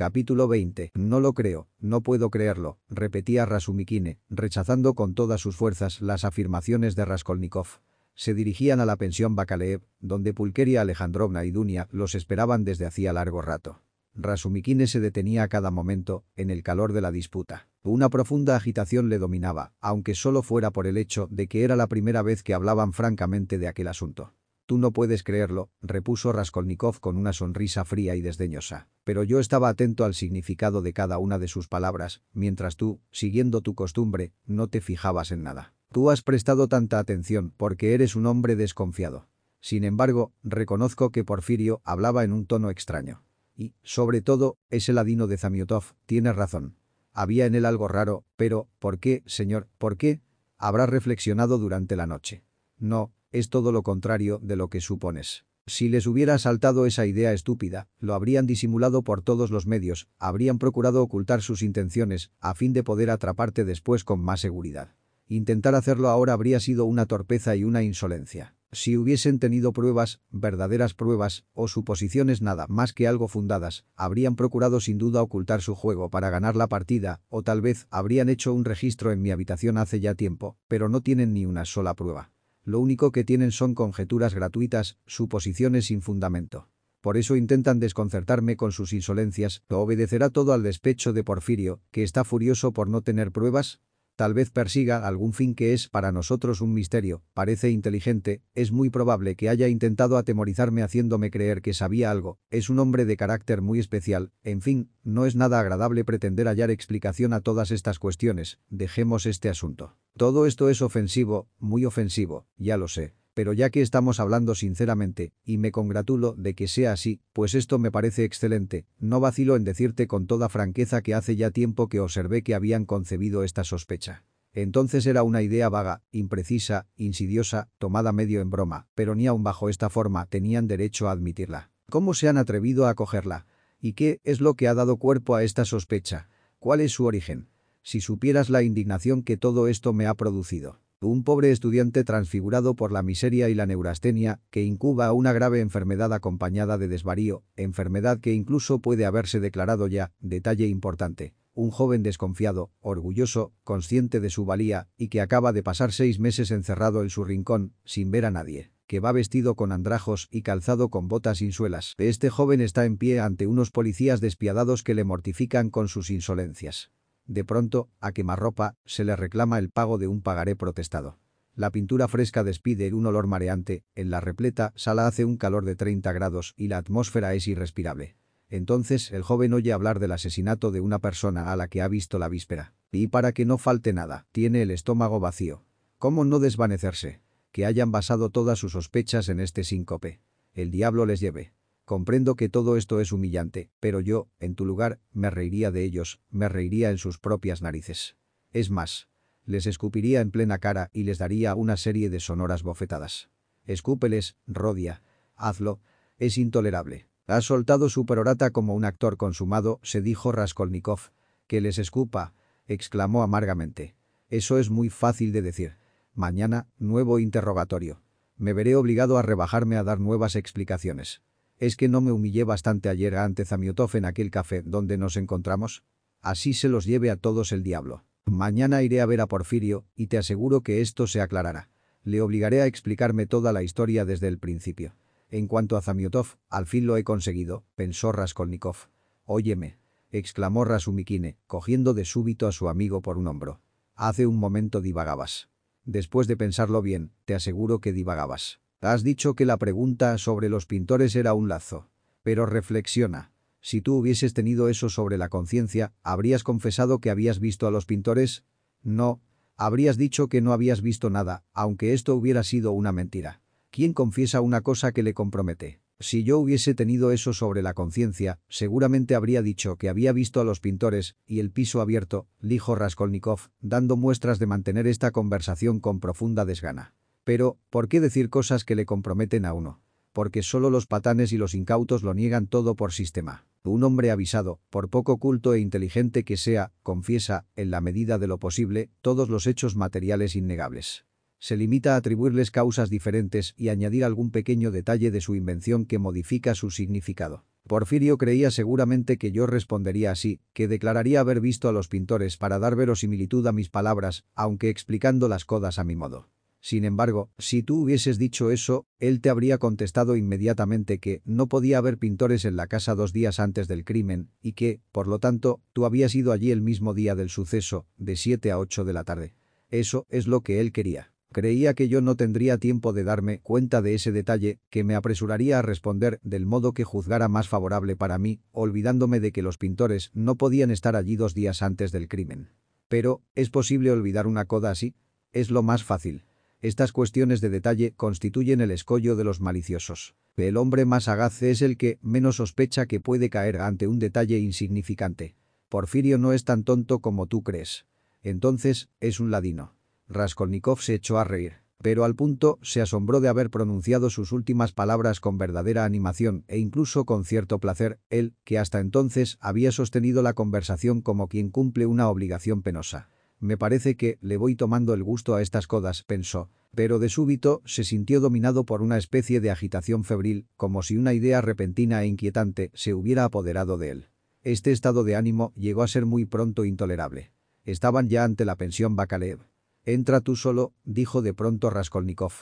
Capítulo 20. No lo creo, no puedo creerlo, repetía Rasumikine, rechazando con todas sus fuerzas las afirmaciones de Raskolnikov. Se dirigían a la pensión Bakaleev, donde Pulkeria Alejandrovna y Dunia los esperaban desde hacía largo rato. Rasumikine se detenía a cada momento, en el calor de la disputa. Una profunda agitación le dominaba, aunque solo fuera por el hecho de que era la primera vez que hablaban francamente de aquel asunto. Tú no puedes creerlo, repuso Raskolnikov con una sonrisa fría y desdeñosa. Pero yo estaba atento al significado de cada una de sus palabras, mientras tú, siguiendo tu costumbre, no te fijabas en nada. Tú has prestado tanta atención porque eres un hombre desconfiado. Sin embargo, reconozco que Porfirio hablaba en un tono extraño. Y, sobre todo, ese ladino de Zamiotov tiene razón. Había en él algo raro, pero, ¿por qué, señor, por qué? Habrá reflexionado durante la noche. No, es todo lo contrario de lo que supones. Si les hubiera saltado esa idea estúpida, lo habrían disimulado por todos los medios, habrían procurado ocultar sus intenciones, a fin de poder atraparte después con más seguridad. Intentar hacerlo ahora habría sido una torpeza y una insolencia. Si hubiesen tenido pruebas, verdaderas pruebas, o suposiciones nada más que algo fundadas, habrían procurado sin duda ocultar su juego para ganar la partida, o tal vez habrían hecho un registro en mi habitación hace ya tiempo, pero no tienen ni una sola prueba. Lo único que tienen son conjeturas gratuitas, suposiciones sin fundamento. Por eso intentan desconcertarme con sus insolencias, ¿obedecerá todo al despecho de Porfirio, que está furioso por no tener pruebas? Tal vez persiga algún fin que es para nosotros un misterio, parece inteligente, es muy probable que haya intentado atemorizarme haciéndome creer que sabía algo, es un hombre de carácter muy especial, en fin, no es nada agradable pretender hallar explicación a todas estas cuestiones, dejemos este asunto. Todo esto es ofensivo, muy ofensivo, ya lo sé. Pero ya que estamos hablando sinceramente, y me congratulo de que sea así, pues esto me parece excelente, no vacilo en decirte con toda franqueza que hace ya tiempo que observé que habían concebido esta sospecha. Entonces era una idea vaga, imprecisa, insidiosa, tomada medio en broma, pero ni aun bajo esta forma tenían derecho a admitirla. ¿Cómo se han atrevido a acogerla? ¿Y qué es lo que ha dado cuerpo a esta sospecha? ¿Cuál es su origen? Si supieras la indignación que todo esto me ha producido. Un pobre estudiante transfigurado por la miseria y la neurastenia, que incuba una grave enfermedad acompañada de desvarío, enfermedad que incluso puede haberse declarado ya, detalle importante. Un joven desconfiado, orgulloso, consciente de su valía, y que acaba de pasar seis meses encerrado en su rincón, sin ver a nadie que va vestido con andrajos y calzado con botas sin suelas. Este joven está en pie ante unos policías despiadados que le mortifican con sus insolencias. De pronto, a quemarropa, se le reclama el pago de un pagaré protestado. La pintura fresca despide un olor mareante, en la repleta sala hace un calor de 30 grados y la atmósfera es irrespirable. Entonces el joven oye hablar del asesinato de una persona a la que ha visto la víspera. Y para que no falte nada, tiene el estómago vacío. ¿Cómo no desvanecerse? Que hayan basado todas sus sospechas en este síncope. El diablo les lleve. Comprendo que todo esto es humillante, pero yo, en tu lugar, me reiría de ellos, me reiría en sus propias narices. Es más, les escupiría en plena cara y les daría una serie de sonoras bofetadas. Escúpeles, Rodia. Hazlo. Es intolerable. Has soltado su perorata como un actor consumado, se dijo Raskolnikov. Que les escupa, exclamó amargamente. Eso es muy fácil de decir. Mañana, nuevo interrogatorio. Me veré obligado a rebajarme a dar nuevas explicaciones. ¿Es que no me humillé bastante ayer ante Zamiotov en aquel café donde nos encontramos? Así se los lleve a todos el diablo. Mañana iré a ver a Porfirio y te aseguro que esto se aclarará. Le obligaré a explicarme toda la historia desde el principio. En cuanto a Zamiotov, al fin lo he conseguido, pensó Raskolnikov. Óyeme, exclamó Rasumikine, cogiendo de súbito a su amigo por un hombro. Hace un momento divagabas. Después de pensarlo bien, te aseguro que divagabas. Has dicho que la pregunta sobre los pintores era un lazo. Pero reflexiona. Si tú hubieses tenido eso sobre la conciencia, ¿habrías confesado que habías visto a los pintores? No. Habrías dicho que no habías visto nada, aunque esto hubiera sido una mentira. ¿Quién confiesa una cosa que le compromete? Si yo hubiese tenido eso sobre la conciencia, seguramente habría dicho que había visto a los pintores y el piso abierto, dijo Raskolnikov, dando muestras de mantener esta conversación con profunda desgana. Pero, ¿por qué decir cosas que le comprometen a uno? Porque solo los patanes y los incautos lo niegan todo por sistema. Un hombre avisado, por poco culto e inteligente que sea, confiesa, en la medida de lo posible, todos los hechos materiales innegables. Se limita a atribuirles causas diferentes y añadir algún pequeño detalle de su invención que modifica su significado. Porfirio creía seguramente que yo respondería así, que declararía haber visto a los pintores para dar verosimilitud a mis palabras, aunque explicando las codas a mi modo. Sin embargo, si tú hubieses dicho eso, él te habría contestado inmediatamente que no podía haber pintores en la casa dos días antes del crimen y que, por lo tanto, tú habías ido allí el mismo día del suceso, de 7 a 8 de la tarde. Eso es lo que él quería. Creía que yo no tendría tiempo de darme cuenta de ese detalle, que me apresuraría a responder del modo que juzgara más favorable para mí, olvidándome de que los pintores no podían estar allí dos días antes del crimen. Pero, ¿es posible olvidar una coda así? Es lo más fácil. Estas cuestiones de detalle constituyen el escollo de los maliciosos. El hombre más sagaz es el que menos sospecha que puede caer ante un detalle insignificante. Porfirio no es tan tonto como tú crees. Entonces, es un ladino. Raskolnikov se echó a reír, pero al punto se asombró de haber pronunciado sus últimas palabras con verdadera animación e incluso con cierto placer, él, que hasta entonces había sostenido la conversación como quien cumple una obligación penosa. Me parece que le voy tomando el gusto a estas codas, pensó, pero de súbito se sintió dominado por una especie de agitación febril, como si una idea repentina e inquietante se hubiera apoderado de él. Este estado de ánimo llegó a ser muy pronto intolerable. Estaban ya ante la pensión Bakalev. Entra tú solo, dijo de pronto Raskolnikov.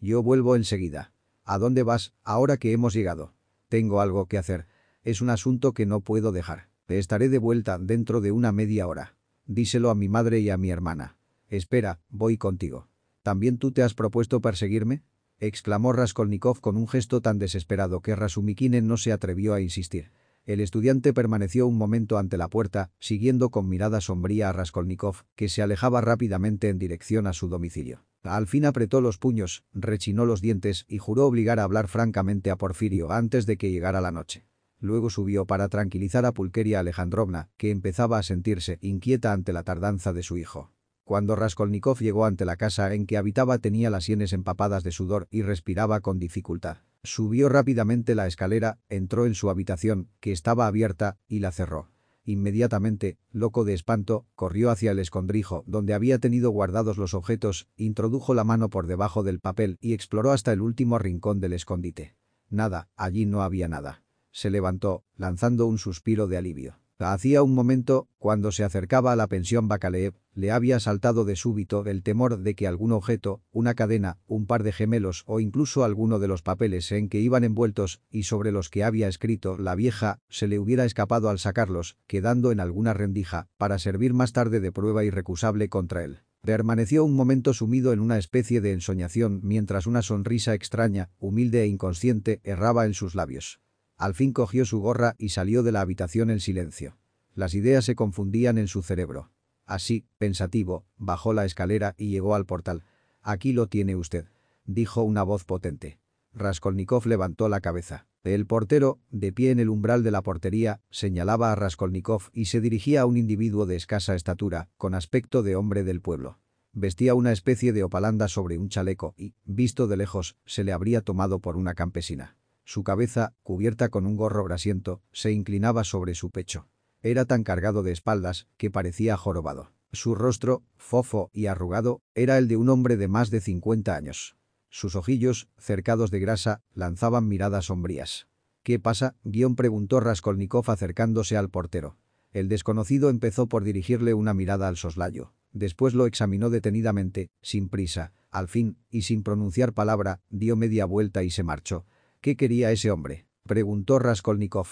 Yo vuelvo enseguida. ¿A dónde vas, ahora que hemos llegado? Tengo algo que hacer. Es un asunto que no puedo dejar. Te estaré de vuelta dentro de una media hora. Díselo a mi madre y a mi hermana. Espera, voy contigo. ¿También tú te has propuesto perseguirme? exclamó Raskolnikov con un gesto tan desesperado que Rasumikinen no se atrevió a insistir. El estudiante permaneció un momento ante la puerta, siguiendo con mirada sombría a Raskolnikov, que se alejaba rápidamente en dirección a su domicilio. Al fin apretó los puños, rechinó los dientes y juró obligar a hablar francamente a Porfirio antes de que llegara la noche. Luego subió para tranquilizar a Pulqueria Alejandrovna, que empezaba a sentirse inquieta ante la tardanza de su hijo. Cuando Raskolnikov llegó ante la casa en que habitaba tenía las sienes empapadas de sudor y respiraba con dificultad. Subió rápidamente la escalera, entró en su habitación, que estaba abierta, y la cerró. Inmediatamente, loco de espanto, corrió hacia el escondrijo donde había tenido guardados los objetos, introdujo la mano por debajo del papel y exploró hasta el último rincón del escondite. Nada, allí no había nada se levantó, lanzando un suspiro de alivio. Hacía un momento, cuando se acercaba a la pensión Bakaleev, le había saltado de súbito el temor de que algún objeto, una cadena, un par de gemelos o incluso alguno de los papeles en que iban envueltos y sobre los que había escrito la vieja, se le hubiera escapado al sacarlos, quedando en alguna rendija, para servir más tarde de prueba irrecusable contra él. Permaneció un momento sumido en una especie de ensoñación mientras una sonrisa extraña, humilde e inconsciente erraba en sus labios. Al fin cogió su gorra y salió de la habitación en silencio. Las ideas se confundían en su cerebro. Así, pensativo, bajó la escalera y llegó al portal. «Aquí lo tiene usted», dijo una voz potente. Raskolnikov levantó la cabeza. El portero, de pie en el umbral de la portería, señalaba a Raskolnikov y se dirigía a un individuo de escasa estatura, con aspecto de hombre del pueblo. Vestía una especie de opalanda sobre un chaleco y, visto de lejos, se le habría tomado por una campesina. Su cabeza, cubierta con un gorro grasiento, se inclinaba sobre su pecho. Era tan cargado de espaldas que parecía jorobado. Su rostro, fofo y arrugado, era el de un hombre de más de 50 años. Sus ojillos, cercados de grasa, lanzaban miradas sombrías. ¿Qué pasa? Guión preguntó Raskolnikov acercándose al portero. El desconocido empezó por dirigirle una mirada al soslayo. Después lo examinó detenidamente, sin prisa. Al fin, y sin pronunciar palabra, dio media vuelta y se marchó. ¿Qué quería ese hombre? Preguntó Raskolnikov.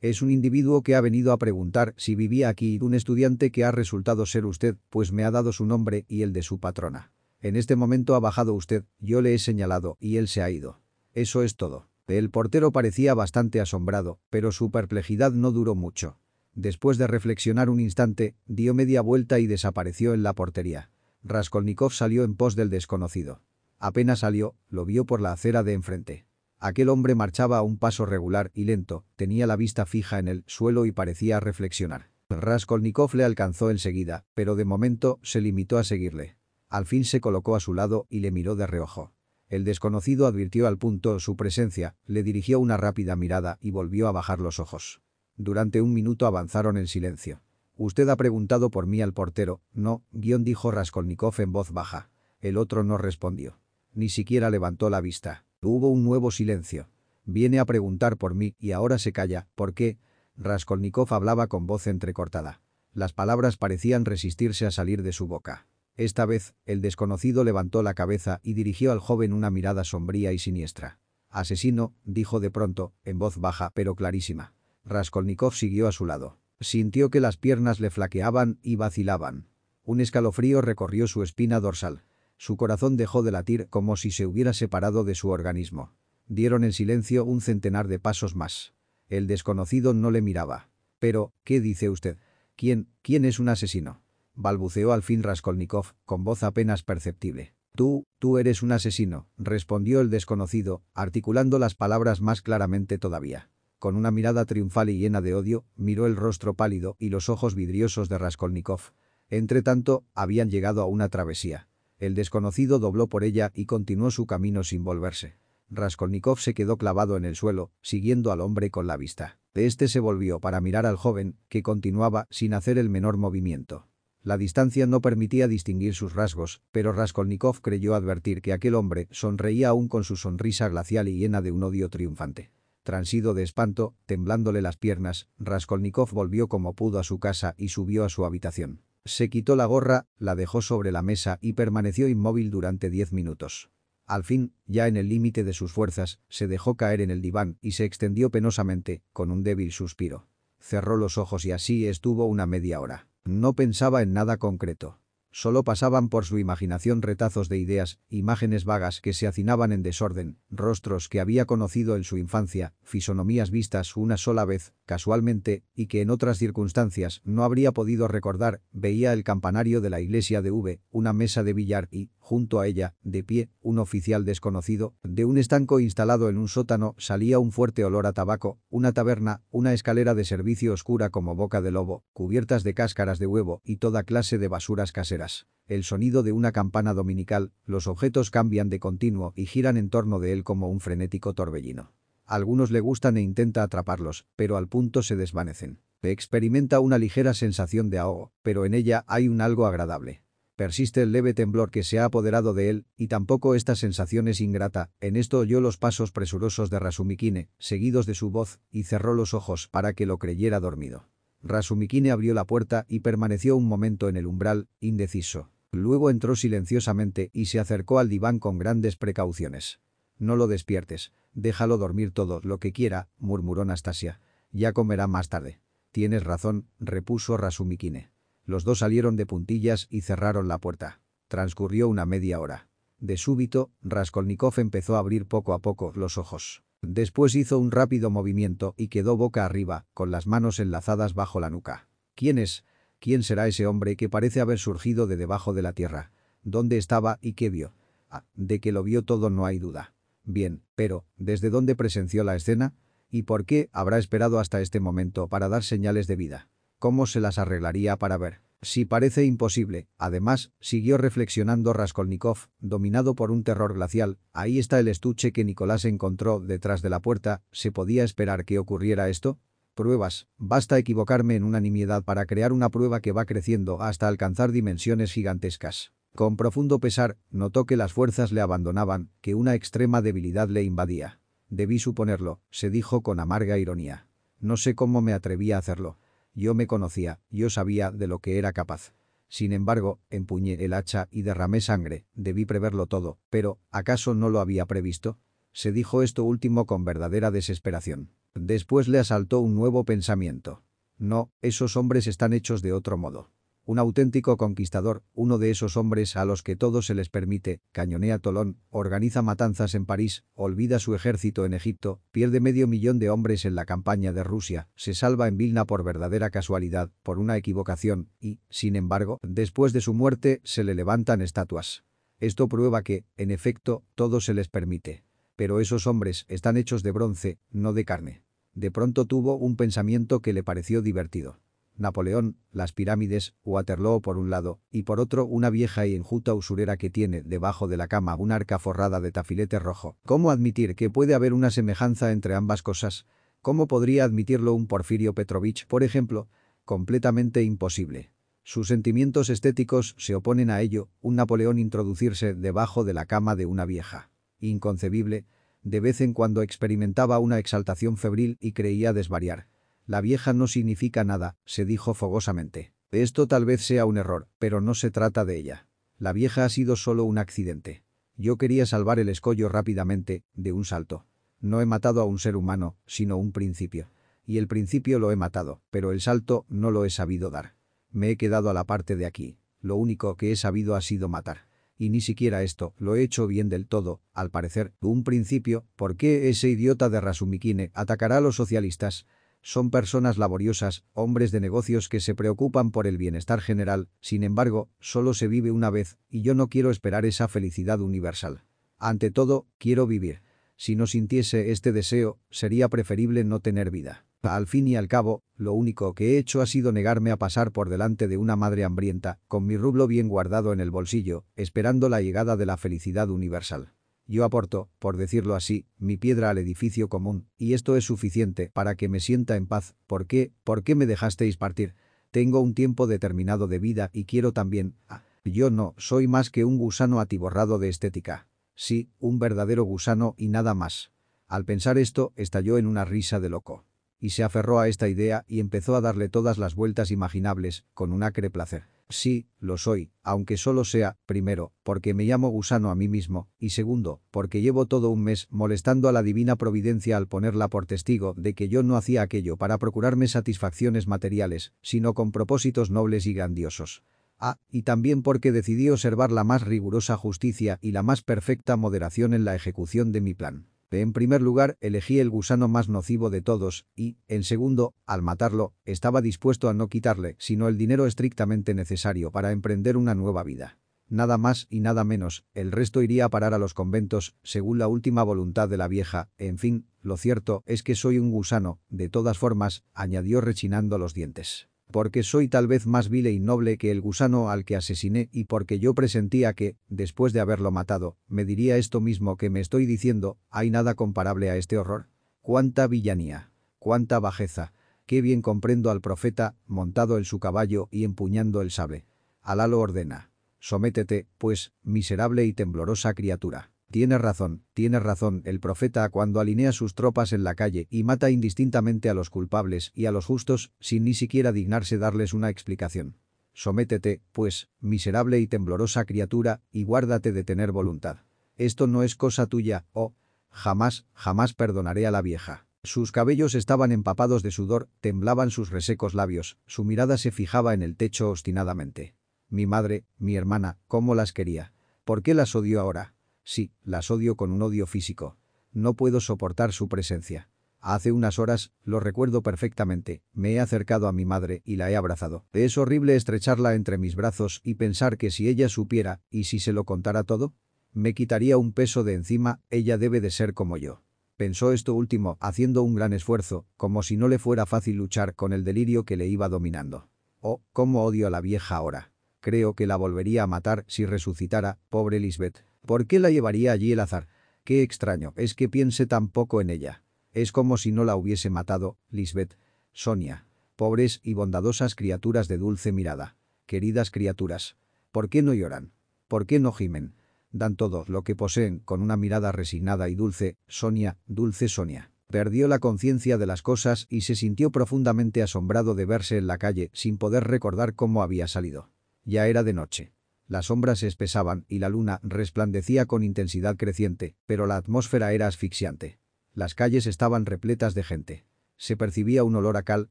Es un individuo que ha venido a preguntar si vivía aquí un estudiante que ha resultado ser usted, pues me ha dado su nombre y el de su patrona. En este momento ha bajado usted, yo le he señalado y él se ha ido. Eso es todo. El portero parecía bastante asombrado, pero su perplejidad no duró mucho. Después de reflexionar un instante, dio media vuelta y desapareció en la portería. Raskolnikov salió en pos del desconocido. Apenas salió, lo vio por la acera de enfrente. Aquel hombre marchaba a un paso regular y lento, tenía la vista fija en el suelo y parecía reflexionar. Raskolnikov le alcanzó enseguida, pero de momento se limitó a seguirle. Al fin se colocó a su lado y le miró de reojo. El desconocido advirtió al punto su presencia, le dirigió una rápida mirada y volvió a bajar los ojos. Durante un minuto avanzaron en silencio. «Usted ha preguntado por mí al portero, no», guion dijo Raskolnikov en voz baja. El otro no respondió. Ni siquiera levantó la vista. Hubo un nuevo silencio. Viene a preguntar por mí y ahora se calla, ¿por qué? Raskolnikov hablaba con voz entrecortada. Las palabras parecían resistirse a salir de su boca. Esta vez, el desconocido levantó la cabeza y dirigió al joven una mirada sombría y siniestra. Asesino, dijo de pronto, en voz baja pero clarísima. Raskolnikov siguió a su lado. Sintió que las piernas le flaqueaban y vacilaban. Un escalofrío recorrió su espina dorsal. Su corazón dejó de latir como si se hubiera separado de su organismo. Dieron en silencio un centenar de pasos más. El desconocido no le miraba. Pero, ¿qué dice usted? ¿Quién, quién es un asesino? Balbuceó al fin Raskolnikov, con voz apenas perceptible. Tú, tú eres un asesino, respondió el desconocido, articulando las palabras más claramente todavía. Con una mirada triunfal y llena de odio, miró el rostro pálido y los ojos vidriosos de Raskolnikov. Entretanto, habían llegado a una travesía. El desconocido dobló por ella y continuó su camino sin volverse. Raskolnikov se quedó clavado en el suelo, siguiendo al hombre con la vista. Este se volvió para mirar al joven, que continuaba sin hacer el menor movimiento. La distancia no permitía distinguir sus rasgos, pero Raskolnikov creyó advertir que aquel hombre sonreía aún con su sonrisa glacial y llena de un odio triunfante. Transido de espanto, temblándole las piernas, Raskolnikov volvió como pudo a su casa y subió a su habitación. Se quitó la gorra, la dejó sobre la mesa y permaneció inmóvil durante diez minutos. Al fin, ya en el límite de sus fuerzas, se dejó caer en el diván y se extendió penosamente, con un débil suspiro. Cerró los ojos y así estuvo una media hora. No pensaba en nada concreto. Solo pasaban por su imaginación retazos de ideas, imágenes vagas que se hacinaban en desorden, rostros que había conocido en su infancia, fisonomías vistas una sola vez, casualmente, y que en otras circunstancias no habría podido recordar, veía el campanario de la iglesia de V, una mesa de billar y, junto a ella, de pie, un oficial desconocido, de un estanco instalado en un sótano salía un fuerte olor a tabaco, una taberna, una escalera de servicio oscura como boca de lobo, cubiertas de cáscaras de huevo y toda clase de basuras caseras el sonido de una campana dominical, los objetos cambian de continuo y giran en torno de él como un frenético torbellino. Algunos le gustan e intenta atraparlos, pero al punto se desvanecen. Experimenta una ligera sensación de ahogo, pero en ella hay un algo agradable. Persiste el leve temblor que se ha apoderado de él, y tampoco esta sensación es ingrata. En esto oyó los pasos presurosos de Rasumikine, seguidos de su voz, y cerró los ojos para que lo creyera dormido. Rasumikine abrió la puerta y permaneció un momento en el umbral, indeciso. Luego entró silenciosamente y se acercó al diván con grandes precauciones. «No lo despiertes. Déjalo dormir todo lo que quiera», murmuró Nastasia. «Ya comerá más tarde». «Tienes razón», repuso Rasumikine. Los dos salieron de puntillas y cerraron la puerta. Transcurrió una media hora. De súbito, Raskolnikov empezó a abrir poco a poco los ojos. Después hizo un rápido movimiento y quedó boca arriba, con las manos enlazadas bajo la nuca. ¿Quién es? ¿Quién será ese hombre que parece haber surgido de debajo de la tierra? ¿Dónde estaba y qué vio? Ah, de que lo vio todo no hay duda. Bien, pero, ¿desde dónde presenció la escena? ¿Y por qué habrá esperado hasta este momento para dar señales de vida? ¿Cómo se las arreglaría para ver? Si parece imposible, además, siguió reflexionando Raskolnikov, dominado por un terror glacial, ahí está el estuche que Nicolás encontró detrás de la puerta, ¿se podía esperar que ocurriera esto? Pruebas, basta equivocarme en una nimiedad para crear una prueba que va creciendo hasta alcanzar dimensiones gigantescas. Con profundo pesar, notó que las fuerzas le abandonaban, que una extrema debilidad le invadía. Debí suponerlo, se dijo con amarga ironía. No sé cómo me atreví a hacerlo. Yo me conocía, yo sabía de lo que era capaz. Sin embargo, empuñé el hacha y derramé sangre, debí preverlo todo, pero, ¿acaso no lo había previsto? Se dijo esto último con verdadera desesperación. Después le asaltó un nuevo pensamiento. No, esos hombres están hechos de otro modo. Un auténtico conquistador, uno de esos hombres a los que todo se les permite, cañonea Tolón, organiza matanzas en París, olvida su ejército en Egipto, pierde medio millón de hombres en la campaña de Rusia, se salva en Vilna por verdadera casualidad, por una equivocación, y, sin embargo, después de su muerte se le levantan estatuas. Esto prueba que, en efecto, todo se les permite. Pero esos hombres están hechos de bronce, no de carne. De pronto tuvo un pensamiento que le pareció divertido. Napoleón, las pirámides, Waterloo por un lado, y por otro una vieja y enjuta usurera que tiene debajo de la cama un arca forrada de tafilete rojo. ¿Cómo admitir que puede haber una semejanza entre ambas cosas? ¿Cómo podría admitirlo un Porfirio Petrovich, por ejemplo? Completamente imposible. Sus sentimientos estéticos se oponen a ello, un Napoleón introducirse debajo de la cama de una vieja. Inconcebible, De vez en cuando experimentaba una exaltación febril y creía desvariar. La vieja no significa nada, se dijo fogosamente. Esto tal vez sea un error, pero no se trata de ella. La vieja ha sido solo un accidente. Yo quería salvar el escollo rápidamente, de un salto. No he matado a un ser humano, sino un principio. Y el principio lo he matado, pero el salto no lo he sabido dar. Me he quedado a la parte de aquí. Lo único que he sabido ha sido matar. Y ni siquiera esto lo he hecho bien del todo, al parecer. Un principio, ¿por qué ese idiota de Rasumikine atacará a los socialistas? Son personas laboriosas, hombres de negocios que se preocupan por el bienestar general, sin embargo, solo se vive una vez, y yo no quiero esperar esa felicidad universal. Ante todo, quiero vivir. Si no sintiese este deseo, sería preferible no tener vida. Al fin y al cabo, lo único que he hecho ha sido negarme a pasar por delante de una madre hambrienta, con mi rublo bien guardado en el bolsillo, esperando la llegada de la felicidad universal. Yo aporto, por decirlo así, mi piedra al edificio común, y esto es suficiente para que me sienta en paz. ¿Por qué? ¿Por qué me dejasteis partir? Tengo un tiempo determinado de vida y quiero también... Ah, yo no, soy más que un gusano atiborrado de estética. Sí, un verdadero gusano y nada más. Al pensar esto, estalló en una risa de loco. Y se aferró a esta idea y empezó a darle todas las vueltas imaginables, con un acre placer. Sí, lo soy, aunque solo sea, primero, porque me llamo gusano a mí mismo, y segundo, porque llevo todo un mes molestando a la divina providencia al ponerla por testigo de que yo no hacía aquello para procurarme satisfacciones materiales, sino con propósitos nobles y grandiosos. Ah, y también porque decidí observar la más rigurosa justicia y la más perfecta moderación en la ejecución de mi plan. En primer lugar, elegí el gusano más nocivo de todos y, en segundo, al matarlo, estaba dispuesto a no quitarle sino el dinero estrictamente necesario para emprender una nueva vida. Nada más y nada menos, el resto iría a parar a los conventos, según la última voluntad de la vieja, en fin, lo cierto es que soy un gusano, de todas formas, añadió rechinando los dientes porque soy tal vez más vil y noble que el gusano al que asesiné y porque yo presentía que, después de haberlo matado, me diría esto mismo que me estoy diciendo, hay nada comparable a este horror. Cuánta villanía, cuánta bajeza, qué bien comprendo al profeta, montado en su caballo y empuñando el sable. Alá lo ordena. Sométete, pues, miserable y temblorosa criatura. Tiene razón, tiene razón el profeta cuando alinea sus tropas en la calle y mata indistintamente a los culpables y a los justos sin ni siquiera dignarse darles una explicación. Sométete, pues, miserable y temblorosa criatura, y guárdate de tener voluntad. Esto no es cosa tuya, oh, jamás, jamás perdonaré a la vieja. Sus cabellos estaban empapados de sudor, temblaban sus resecos labios, su mirada se fijaba en el techo obstinadamente. Mi madre, mi hermana, ¿cómo las quería? ¿Por qué las odio ahora? Sí, las odio con un odio físico. No puedo soportar su presencia. Hace unas horas, lo recuerdo perfectamente, me he acercado a mi madre y la he abrazado. Es horrible estrecharla entre mis brazos y pensar que si ella supiera, y si se lo contara todo, me quitaría un peso de encima, ella debe de ser como yo. Pensó esto último, haciendo un gran esfuerzo, como si no le fuera fácil luchar con el delirio que le iba dominando. Oh, cómo odio a la vieja ahora. Creo que la volvería a matar si resucitara, pobre Lisbeth. ¿Por qué la llevaría allí el azar? Qué extraño, es que piense tan poco en ella. Es como si no la hubiese matado, Lisbeth. Sonia. Pobres y bondadosas criaturas de dulce mirada. Queridas criaturas. ¿Por qué no lloran? ¿Por qué no gimen? Dan todo lo que poseen con una mirada resignada y dulce, Sonia, dulce Sonia. Perdió la conciencia de las cosas y se sintió profundamente asombrado de verse en la calle sin poder recordar cómo había salido. Ya era de noche. Las sombras se espesaban y la luna resplandecía con intensidad creciente, pero la atmósfera era asfixiante. Las calles estaban repletas de gente. Se percibía un olor a cal,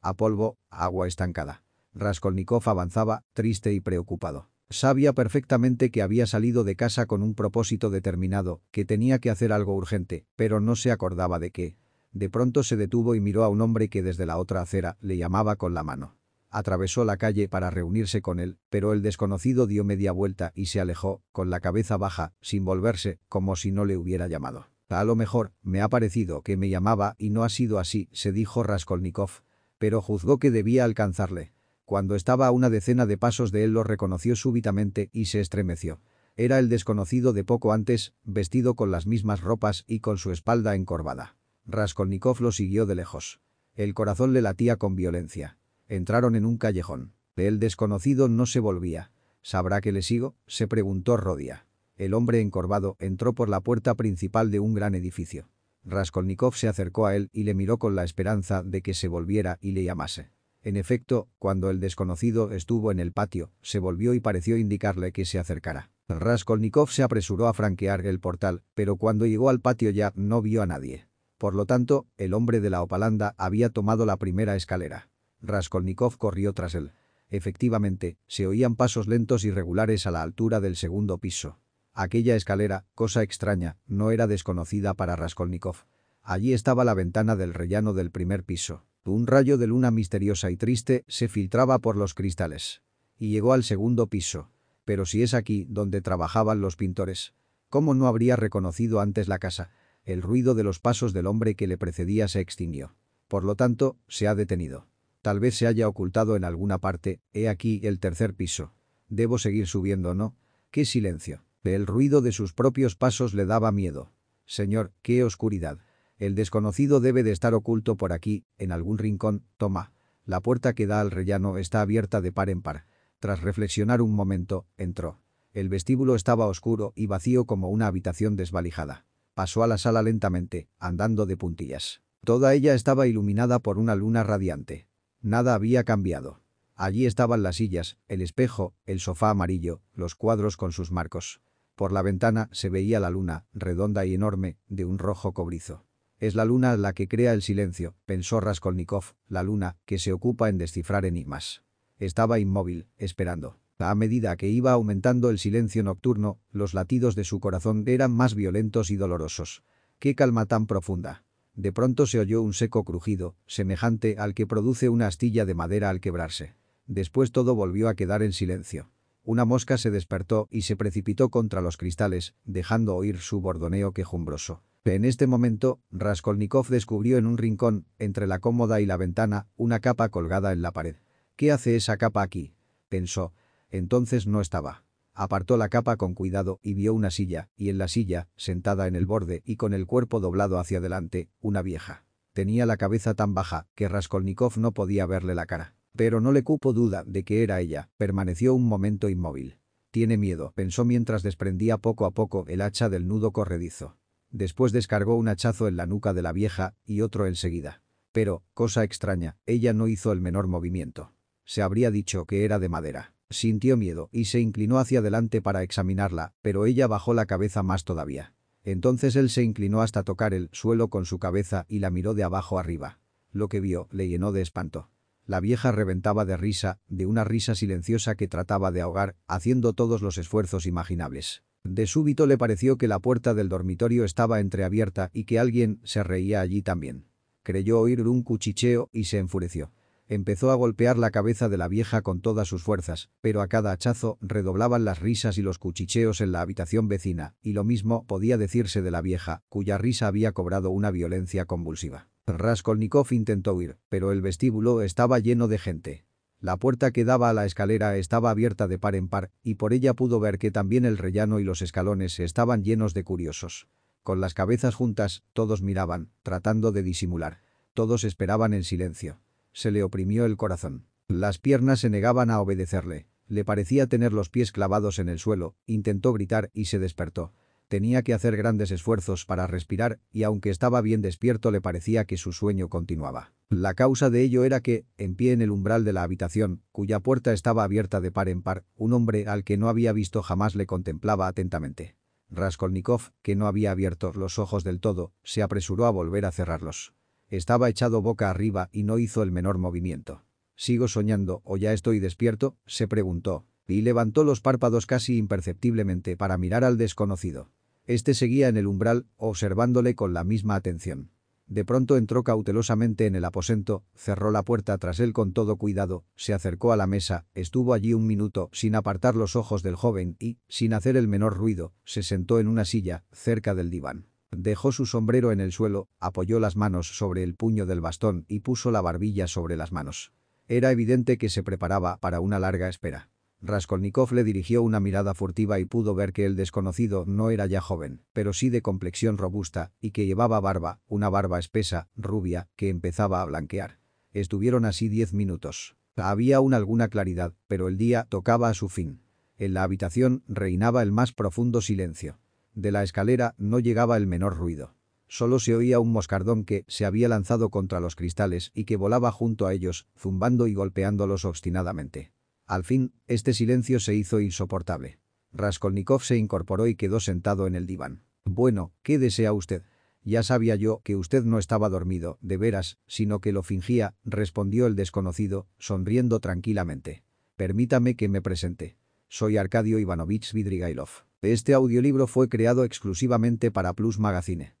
a polvo, a agua estancada. Raskolnikov avanzaba, triste y preocupado. Sabía perfectamente que había salido de casa con un propósito determinado, que tenía que hacer algo urgente, pero no se acordaba de qué. De pronto se detuvo y miró a un hombre que desde la otra acera le llamaba con la mano. Atravesó la calle para reunirse con él, pero el desconocido dio media vuelta y se alejó, con la cabeza baja, sin volverse, como si no le hubiera llamado. A lo mejor, me ha parecido que me llamaba y no ha sido así, se dijo Raskolnikov. Pero juzgó que debía alcanzarle. Cuando estaba a una decena de pasos de él lo reconoció súbitamente y se estremeció. Era el desconocido de poco antes, vestido con las mismas ropas y con su espalda encorvada. Raskolnikov lo siguió de lejos. El corazón le latía con violencia. Entraron en un callejón. El desconocido no se volvía. ¿Sabrá que le sigo? se preguntó Rodia. El hombre encorvado entró por la puerta principal de un gran edificio. Raskolnikov se acercó a él y le miró con la esperanza de que se volviera y le llamase. En efecto, cuando el desconocido estuvo en el patio, se volvió y pareció indicarle que se acercara. Raskolnikov se apresuró a franquear el portal, pero cuando llegó al patio ya no vio a nadie. Por lo tanto, el hombre de la opalanda había tomado la primera escalera. Raskolnikov corrió tras él. Efectivamente, se oían pasos lentos y regulares a la altura del segundo piso. Aquella escalera, cosa extraña, no era desconocida para Raskolnikov. Allí estaba la ventana del rellano del primer piso. Un rayo de luna misteriosa y triste se filtraba por los cristales. Y llegó al segundo piso. Pero si es aquí donde trabajaban los pintores, ¿cómo no habría reconocido antes la casa? El ruido de los pasos del hombre que le precedía se extinguió. Por lo tanto, se ha detenido. Tal vez se haya ocultado en alguna parte, he aquí el tercer piso. Debo seguir subiendo, ¿no? ¡Qué silencio! El ruido de sus propios pasos le daba miedo. Señor, qué oscuridad. El desconocido debe de estar oculto por aquí, en algún rincón, toma. La puerta que da al rellano está abierta de par en par. Tras reflexionar un momento, entró. El vestíbulo estaba oscuro y vacío como una habitación desvalijada. Pasó a la sala lentamente, andando de puntillas. Toda ella estaba iluminada por una luna radiante. Nada había cambiado. Allí estaban las sillas, el espejo, el sofá amarillo, los cuadros con sus marcos. Por la ventana se veía la luna, redonda y enorme, de un rojo cobrizo. Es la luna la que crea el silencio, pensó Raskolnikov, la luna que se ocupa en descifrar enigmas. Estaba inmóvil, esperando. A medida que iba aumentando el silencio nocturno, los latidos de su corazón eran más violentos y dolorosos. ¡Qué calma tan profunda! De pronto se oyó un seco crujido, semejante al que produce una astilla de madera al quebrarse. Después todo volvió a quedar en silencio. Una mosca se despertó y se precipitó contra los cristales, dejando oír su bordoneo quejumbroso. En este momento, Raskolnikov descubrió en un rincón, entre la cómoda y la ventana, una capa colgada en la pared. ¿Qué hace esa capa aquí? pensó. Entonces no estaba. Apartó la capa con cuidado y vio una silla, y en la silla, sentada en el borde y con el cuerpo doblado hacia adelante, una vieja. Tenía la cabeza tan baja que Raskolnikov no podía verle la cara. Pero no le cupo duda de que era ella, permaneció un momento inmóvil. Tiene miedo, pensó mientras desprendía poco a poco el hacha del nudo corredizo. Después descargó un hachazo en la nuca de la vieja y otro enseguida. Pero, cosa extraña, ella no hizo el menor movimiento. Se habría dicho que era de madera. Sintió miedo y se inclinó hacia adelante para examinarla, pero ella bajó la cabeza más todavía. Entonces él se inclinó hasta tocar el suelo con su cabeza y la miró de abajo arriba. Lo que vio le llenó de espanto. La vieja reventaba de risa, de una risa silenciosa que trataba de ahogar, haciendo todos los esfuerzos imaginables. De súbito le pareció que la puerta del dormitorio estaba entreabierta y que alguien se reía allí también. Creyó oír un cuchicheo y se enfureció. Empezó a golpear la cabeza de la vieja con todas sus fuerzas, pero a cada hachazo redoblaban las risas y los cuchicheos en la habitación vecina, y lo mismo podía decirse de la vieja, cuya risa había cobrado una violencia convulsiva. Raskolnikov intentó huir, pero el vestíbulo estaba lleno de gente. La puerta que daba a la escalera estaba abierta de par en par, y por ella pudo ver que también el rellano y los escalones estaban llenos de curiosos. Con las cabezas juntas, todos miraban, tratando de disimular. Todos esperaban en silencio. Se le oprimió el corazón. Las piernas se negaban a obedecerle. Le parecía tener los pies clavados en el suelo, intentó gritar y se despertó. Tenía que hacer grandes esfuerzos para respirar y aunque estaba bien despierto le parecía que su sueño continuaba. La causa de ello era que, en pie en el umbral de la habitación, cuya puerta estaba abierta de par en par, un hombre al que no había visto jamás le contemplaba atentamente. Raskolnikov, que no había abierto los ojos del todo, se apresuró a volver a cerrarlos. Estaba echado boca arriba y no hizo el menor movimiento. ¿Sigo soñando o ya estoy despierto? se preguntó, y levantó los párpados casi imperceptiblemente para mirar al desconocido. Este seguía en el umbral, observándole con la misma atención. De pronto entró cautelosamente en el aposento, cerró la puerta tras él con todo cuidado, se acercó a la mesa, estuvo allí un minuto sin apartar los ojos del joven y, sin hacer el menor ruido, se sentó en una silla, cerca del diván. Dejó su sombrero en el suelo, apoyó las manos sobre el puño del bastón y puso la barbilla sobre las manos. Era evidente que se preparaba para una larga espera. Raskolnikov le dirigió una mirada furtiva y pudo ver que el desconocido no era ya joven, pero sí de complexión robusta, y que llevaba barba, una barba espesa, rubia, que empezaba a blanquear. Estuvieron así diez minutos. Había aún alguna claridad, pero el día tocaba a su fin. En la habitación reinaba el más profundo silencio. De la escalera no llegaba el menor ruido. Solo se oía un moscardón que se había lanzado contra los cristales y que volaba junto a ellos, zumbando y golpeándolos obstinadamente. Al fin, este silencio se hizo insoportable. Raskolnikov se incorporó y quedó sentado en el diván. «Bueno, ¿qué desea usted?» «Ya sabía yo que usted no estaba dormido, de veras, sino que lo fingía», respondió el desconocido, sonriendo tranquilamente. «Permítame que me presente. Soy Arcadio Ivanovich Vidrigailov. Este audiolibro fue creado exclusivamente para Plus Magazine.